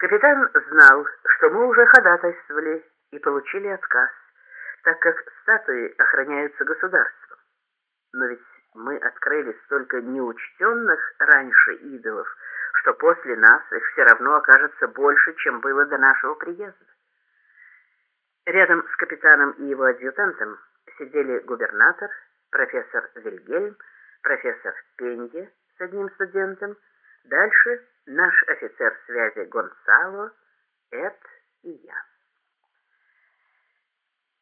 Капитан знал, что мы уже ходатайствовали и получили отказ, так как статуи охраняются государством. Но ведь мы открыли столько неучтенных раньше идолов, что после нас их все равно окажется больше, чем было до нашего приезда. Рядом с капитаном и его адъютантом сидели губернатор, профессор Вильгельм, профессор Пенге с одним студентом, дальше наш офицер связи Гонсало, Эд и я.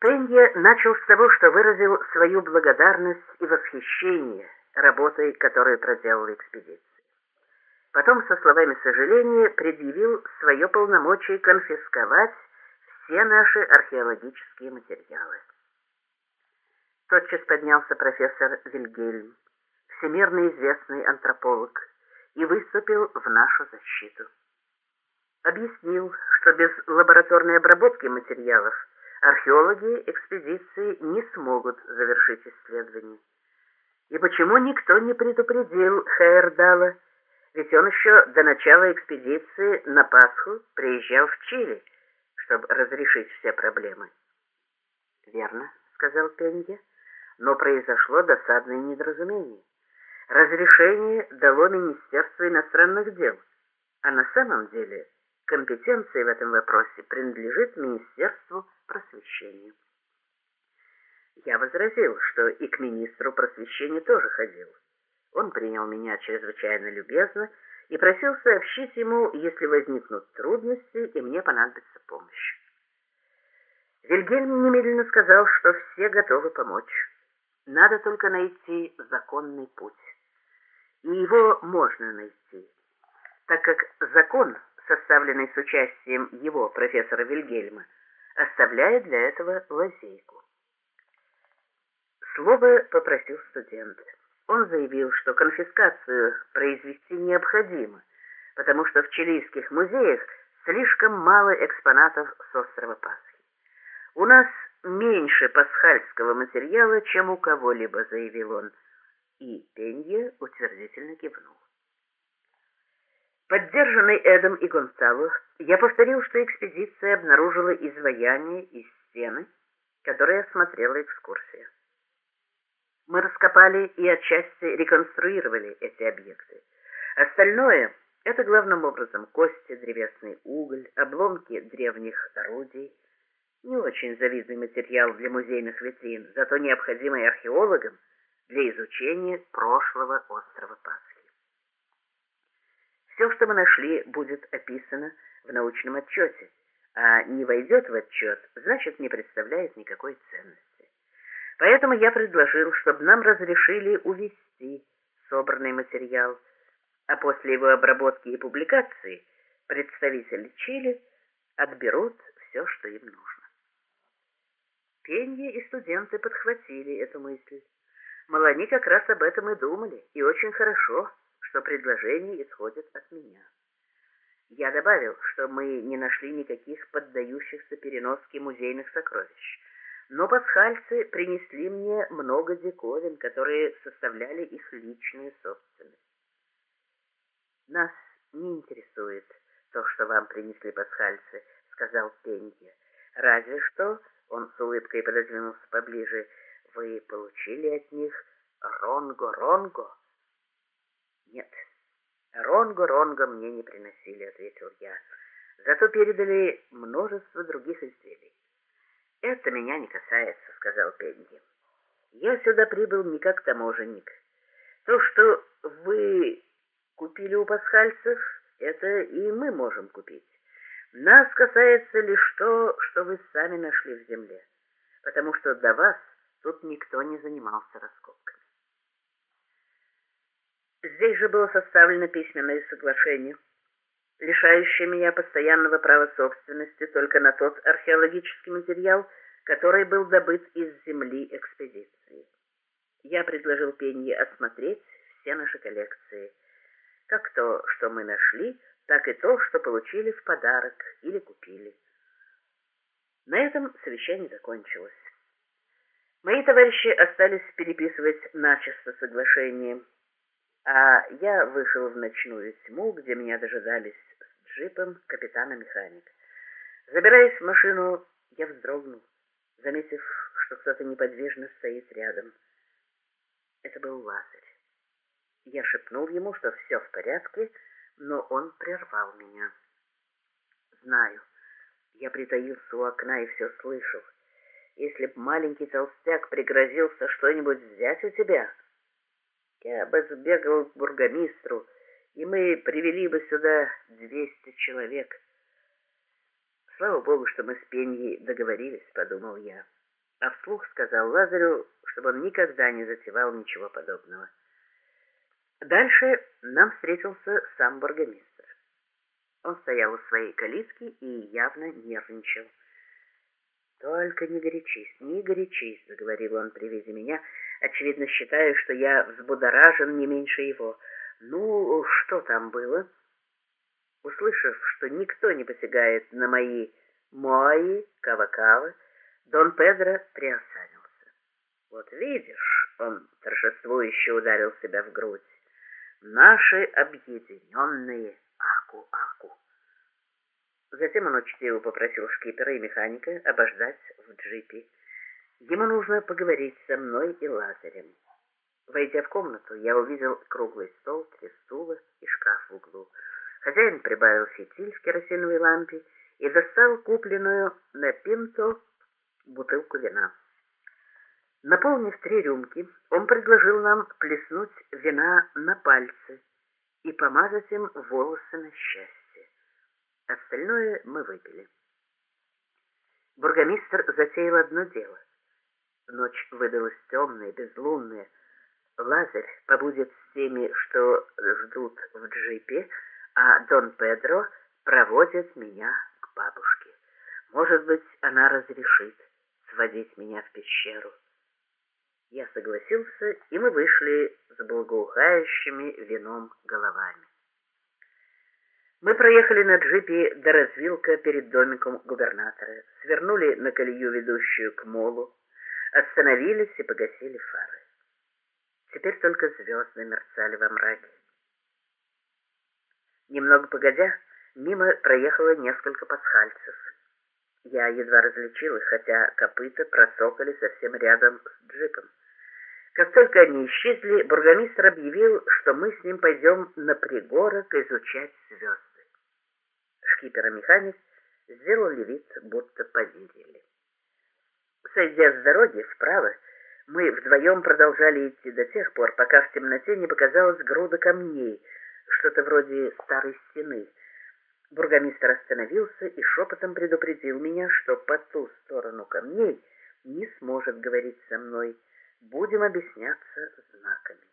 Пенье начал с того, что выразил свою благодарность и восхищение работой, которую проделала экспедиция. Потом со словами сожаления предъявил свое полномочие конфисковать все наши археологические материалы. Тотчас поднялся профессор Вильгельм, всемирно известный антрополог, и выступил в нашу защиту. Объяснил, что без лабораторной обработки материалов археологи экспедиции не смогут завершить исследование. И почему никто не предупредил Хейердала, ведь он еще до начала экспедиции на Пасху приезжал в Чили, чтобы разрешить все проблемы. «Верно», — сказал Пенге, — «но произошло досадное недоразумение. Разрешение дало Министерство иностранных дел, а на самом деле компетенция в этом вопросе принадлежит Министерству просвещения. Я возразил, что и к министру просвещения тоже ходил. Он принял меня чрезвычайно любезно и просил сообщить ему, если возникнут трудности и мне понадобится помощь. Вильгельм немедленно сказал, что все готовы помочь. Надо только найти законный путь. И его можно найти, так как закон, составленный с участием его, профессора Вильгельма, оставляет для этого лазейку. Слово попросил студент. Он заявил, что конфискацию произвести необходимо, потому что в чилийских музеях слишком мало экспонатов с острова Пасхи. У нас меньше пасхальского материала, чем у кого-либо, заявил он, и Пенье утвердительно кивнул. Поддержанный Эдом и Гонсало, я повторил, что экспедиция обнаружила изваяние из стены, которые осмотрела экскурсия. Мы раскопали и отчасти реконструировали эти объекты. Остальное — это главным образом кости, древесный уголь, обломки древних орудий. Не очень завидный материал для музейных витрин, зато необходимый археологам для изучения прошлого острова Пасхи. Все, что мы нашли, будет описано в научном отчете, а не войдет в отчет, значит, не представляет никакой ценности. Поэтому я предложил, чтобы нам разрешили увести собранный материал, а после его обработки и публикации представители Чили отберут все, что им нужно. Пенье и студенты подхватили эту мысль. Мол, они как раз об этом и думали, и очень хорошо, что предложение исходит от меня. Я добавил, что мы не нашли никаких поддающихся переноске музейных сокровищ, но пасхальцы принесли мне много диковин, которые составляли их личную собственность. «Нас не интересует то, что вам принесли пасхальцы», — сказал Пенье. «Разве что...» — он с улыбкой пододвинулся поближе. «Вы получили от них ронго-ронго?» «Нет, ронго-ронго мне не приносили», — ответил я. «Зато передали множество других изделий». «Это меня не касается», — сказал Пенди. «Я сюда прибыл не как таможенник. То, что вы купили у пасхальцев, это и мы можем купить. Нас касается лишь то, что вы сами нашли в земле, потому что до вас тут никто не занимался раскопками. Здесь же было составлено письменное соглашение, лишающее меня постоянного права собственности только на тот археологический материал, который был добыт из земли экспедиции. Я предложил Пенье осмотреть все наши коллекции, как то, что мы нашли, так и то, что получили в подарок или купили. На этом совещание закончилось. Мои товарищи остались переписывать начисто соглашение, а я вышел в ночную тьму, где меня дожидались джипом капитана-механика. Забираясь в машину, я вздрогнул, заметив, что кто-то неподвижно стоит рядом. Это был Лазарь. Я шепнул ему, что все в порядке, но он прервал меня. Знаю, я притаился у окна и все слышал. Если б маленький толстяк пригрозился что-нибудь взять у тебя, я бы сбегал к бургомистру, и мы привели бы сюда двести человек. Слава богу, что мы с Пеньей договорились, подумал я. А вслух сказал Лазарю, чтобы он никогда не затевал ничего подобного. Дальше нам встретился сам бургомистр. Он стоял у своей калитки и явно нервничал. «Только не горячись, не горячись», — заговорил он при виде меня, очевидно считая, что я взбудоражен не меньше его. «Ну, что там было?» Услышав, что никто не посягает на мои мои кава-кава, Дон Педро приосанился. «Вот видишь», — он торжествующе ударил себя в грудь, «наши объединенные Аку-Аку». Затем он учтиво попросил шкипера и механика обождать в джипе. Ему нужно поговорить со мной и Лазарем. Войдя в комнату, я увидел круглый стол, три стула и шкаф в углу. Хозяин прибавил фитиль в керосиновой лампе и достал купленную на пинто бутылку вина. Наполнив три рюмки, он предложил нам плеснуть вина на пальцы и помазать им волосы на счастье. Остальное мы выпили. Бургомистр затеял одно дело. Ночь выдалась темная, безлунная. Лазарь побудет с теми, что ждут в джипе, а Дон Педро проводит меня к бабушке. Может быть, она разрешит сводить меня в пещеру. Я согласился, и мы вышли с благоухающими вином головами. Мы проехали на джипе до развилка перед домиком губернатора, свернули на колею, ведущую к молу, остановились и погасили фары. Теперь только звезды мерцали во мраке. Немного погодя, мимо проехало несколько пасхальцев. Я едва различил их, хотя копыта просокали совсем рядом с джипом. Как только они исчезли, бургомистр объявил, что мы с ним пойдем на пригорок изучать звезды шкипера-механик сделали вид, будто поверили. Сойдя с дороги вправо, мы вдвоем продолжали идти до тех пор, пока в темноте не показалась груда камней, что-то вроде старой стены. Бургомистр остановился и шепотом предупредил меня, что по ту сторону камней не сможет говорить со мной. Будем объясняться знаками.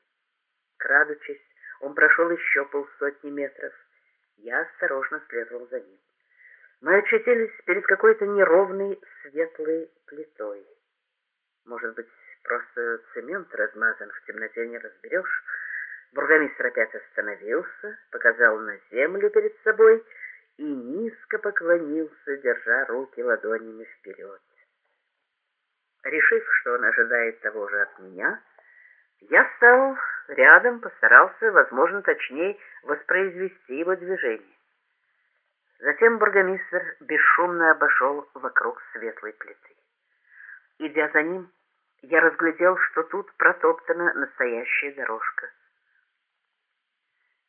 Крадучись, он прошел еще полсотни метров. Я осторожно следовал за ним. Мы очутились перед какой-то неровной светлой плитой. Может быть, просто цемент размазан, в темноте не разберешь. Бургомистр опять остановился, показал на землю перед собой и низко поклонился, держа руки ладонями вперед. Решив, что он ожидает того же от меня, я стал рядом, постарался, возможно, точнее воспроизвести его движение. Затем бургомистр бесшумно обошел вокруг светлой плиты. Идя за ним, я разглядел, что тут протоптана настоящая дорожка.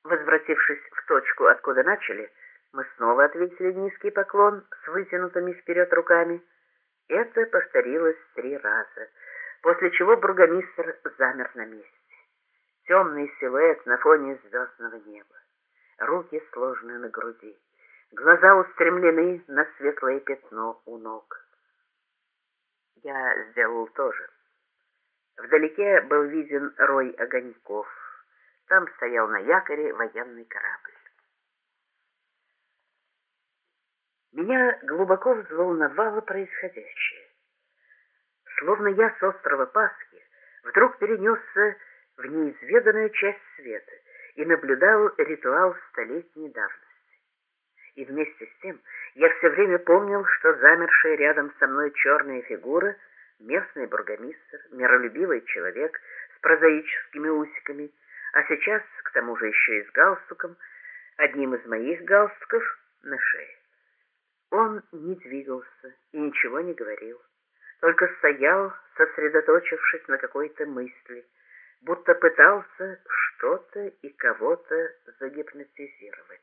Возвратившись в точку, откуда начали, мы снова ответили низкий поклон с вытянутыми вперед руками. Это повторилось три раза — после чего бургомистр замер на месте. Темный силуэт на фоне звездного неба, руки сложены на груди, глаза устремлены на светлое пятно у ног. Я сделал то же. Вдалеке был виден рой огоньков. Там стоял на якоре военный корабль. Меня глубоко взволновало происходящее словно я с острова Пасхи вдруг перенесся в неизведанную часть света и наблюдал ритуал столетней давности. И вместе с тем я все время помнил, что замершая рядом со мной черная фигура — местный бургомистр, миролюбивый человек с прозаическими усиками, а сейчас, к тому же еще и с галстуком, одним из моих галстуков — Он не двигался и ничего не говорил, только стоял, сосредоточившись на какой-то мысли, будто пытался что-то и кого-то загипнотизировать.